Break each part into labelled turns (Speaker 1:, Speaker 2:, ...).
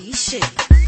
Speaker 1: shit.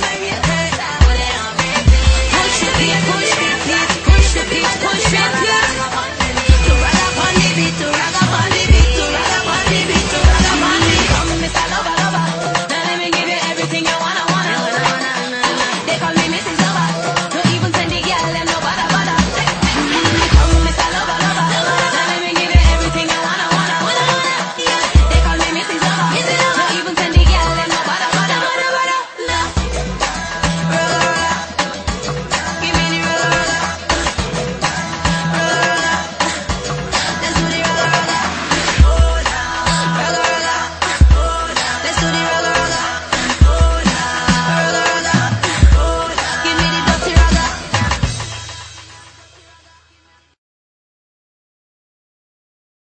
Speaker 1: Maria.